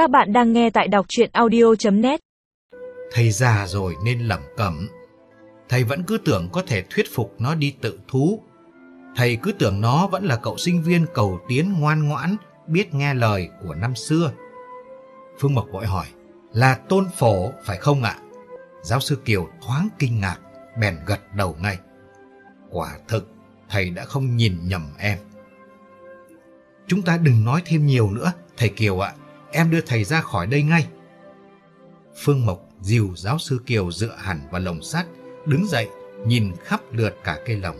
Các bạn đang nghe tại đọc chuyện audio.net Thầy già rồi nên lẩm cẩm. Thầy vẫn cứ tưởng có thể thuyết phục nó đi tự thú. Thầy cứ tưởng nó vẫn là cậu sinh viên cầu tiến ngoan ngoãn, biết nghe lời của năm xưa. Phương Mộc vội hỏi, là tôn phổ phải không ạ? Giáo sư Kiều thoáng kinh ngạc, bèn gật đầu ngay. Quả thực, thầy đã không nhìn nhầm em. Chúng ta đừng nói thêm nhiều nữa, thầy Kiều ạ. Em đưa thầy ra khỏi đây ngay. Phương Mộc dìu giáo sư Kiều dựa hẳn vào lồng sắt, đứng dậy, nhìn khắp lượt cả cây lồng.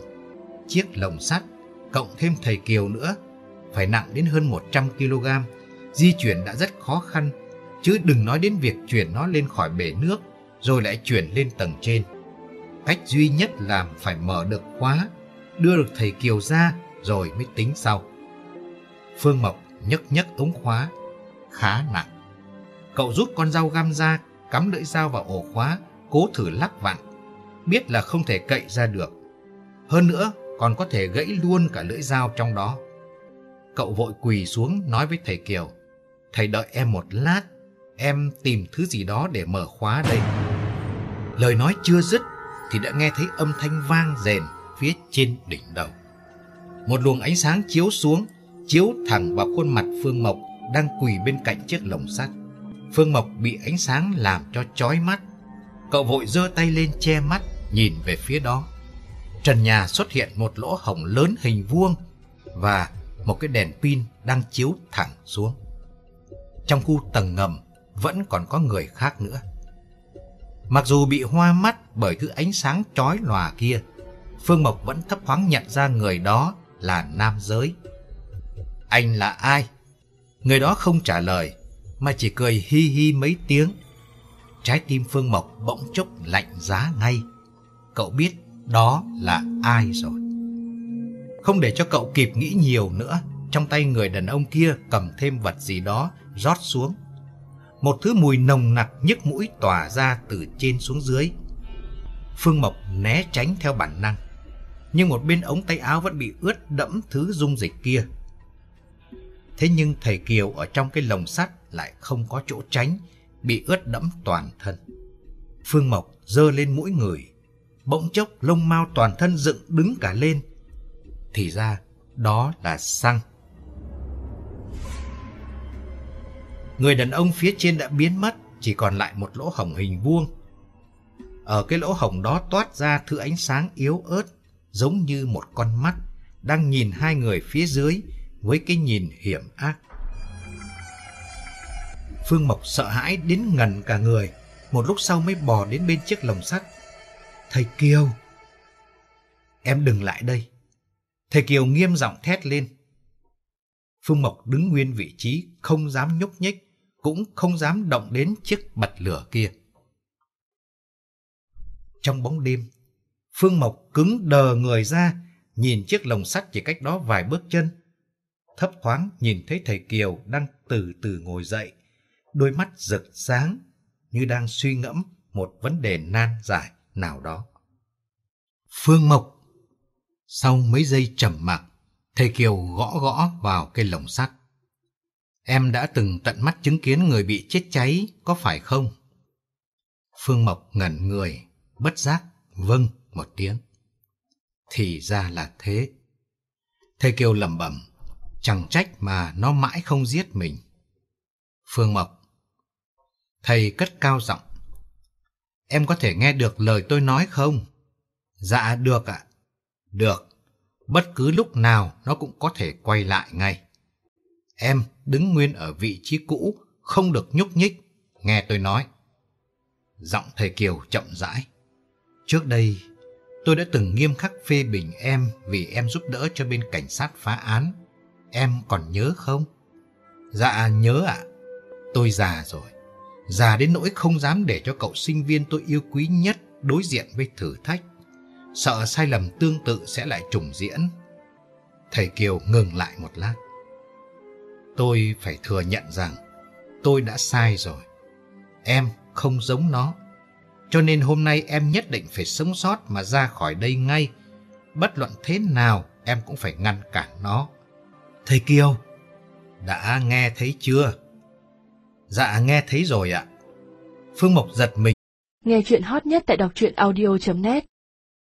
Chiếc lồng sắt, cộng thêm thầy Kiều nữa, phải nặng đến hơn 100 kg. Di chuyển đã rất khó khăn, chứ đừng nói đến việc chuyển nó lên khỏi bể nước, rồi lại chuyển lên tầng trên. Cách duy nhất làm phải mở được khóa, đưa được thầy Kiều ra, rồi mới tính sau. Phương Mộc nhấc nhấc ống khóa, khá nặng. Cậu rút con dao găm ra, cắm lưỡi dao vào ổ khóa, cố thử lắc vặn. Biết là không thể cậy ra được. Hơn nữa, còn có thể gãy luôn cả lưỡi dao trong đó. Cậu vội quỳ xuống nói với thầy Kiều. Thầy đợi em một lát, em tìm thứ gì đó để mở khóa đây. Lời nói chưa dứt thì đã nghe thấy âm thanh vang rền phía trên đỉnh đầu. Một luồng ánh sáng chiếu xuống, chiếu thẳng vào khuôn mặt Phương Mộc đang quỳ bên cạnh chiếc lồng sắt. Phương Mộc bị ánh sáng làm cho chói mắt. Cậu vội giơ tay lên che mắt, nhìn về phía đó. Trần nhà xuất hiện một lỗ hổng lớn hình vuông và một cái đèn pin đang chiếu thẳng xuống. Trong khu tầng ngầm vẫn còn có người khác nữa. Mặc dù bị hoa mắt bởi thứ ánh sáng chói lòa kia, Phương Mộc vẫn thấp thoáng nhận ra người đó là nam giới. Anh là ai? Người đó không trả lời, mà chỉ cười hi hi mấy tiếng. Trái tim Phương Mộc bỗng chốc lạnh giá ngay. Cậu biết đó là ai rồi. Không để cho cậu kịp nghĩ nhiều nữa, trong tay người đàn ông kia cầm thêm vật gì đó rót xuống. Một thứ mùi nồng nặc nhức mũi tỏa ra từ trên xuống dưới. Phương Mộc né tránh theo bản năng, nhưng một bên ống tay áo vẫn bị ướt đẫm thứ dung dịch kia. Thế nhưng thầy Kiều ở trong cái lồng sắt lại không có chỗ tránh, bị ướt đẫm toàn thân. Phương Mộc dơ lên mũi người, bỗng chốc lông mau toàn thân dựng đứng cả lên. Thì ra đó là xăng. Người đàn ông phía trên đã biến mất, chỉ còn lại một lỗ hổng hình vuông. Ở cái lỗ hổng đó toát ra thứ ánh sáng yếu ớt, giống như một con mắt, đang nhìn hai người phía dưới với cái nhìn hiểm ác. Phương Mộc sợ hãi đến ngần cả người, một lúc sau mới bò đến bên chiếc lồng sắt. Thầy Kiều! Em đừng lại đây. Thầy Kiều nghiêm giọng thét lên. Phương Mộc đứng nguyên vị trí, không dám nhúc nhích, cũng không dám động đến chiếc bật lửa kia. Trong bóng đêm, Phương Mộc cứng đờ người ra, nhìn chiếc lồng sắt chỉ cách đó vài bước chân. Thấp thoáng nhìn thấy thầy Kiều đang từ từ ngồi dậy, đôi mắt rực sáng như đang suy ngẫm một vấn đề nan giải nào đó. Phương Mộc Sau mấy giây trầm mặc, thầy Kiều gõ gõ vào cây lồng sắt. Em đã từng tận mắt chứng kiến người bị chết cháy, có phải không? Phương Mộc ngẩn người, bất giác, vâng một tiếng. Thì ra là thế. Thầy Kiều lẩm bẩm, chẳng trách mà nó mãi không giết mình. Phương Mộc Thầy cất cao giọng. Em có thể nghe được lời tôi nói không? Dạ được ạ. Được. Bất cứ lúc nào nó cũng có thể quay lại ngay. Em đứng nguyên ở vị trí cũ, không được nhúc nhích. Nghe tôi nói. Giọng thầy Kiều chậm rãi. Trước đây, tôi đã từng nghiêm khắc phê bình em vì em giúp đỡ cho bên cảnh sát phá án. Em còn nhớ không? Dạ nhớ ạ. Tôi già rồi. Già đến nỗi không dám để cho cậu sinh viên tôi yêu quý nhất đối diện với thử thách. Sợ sai lầm tương tự sẽ lại trùng diễn. Thầy Kiều ngừng lại một lát. Tôi phải thừa nhận rằng tôi đã sai rồi. Em không giống nó. Cho nên hôm nay em nhất định phải sống sót mà ra khỏi đây ngay. Bất luận thế nào, em cũng phải ngăn cản nó. Thầy Kiều, đã nghe thấy chưa? Dạ nghe thấy rồi ạ. Phương Mộc giật mình. Nghe chuyện hot nhất tại đọc truyện audio.net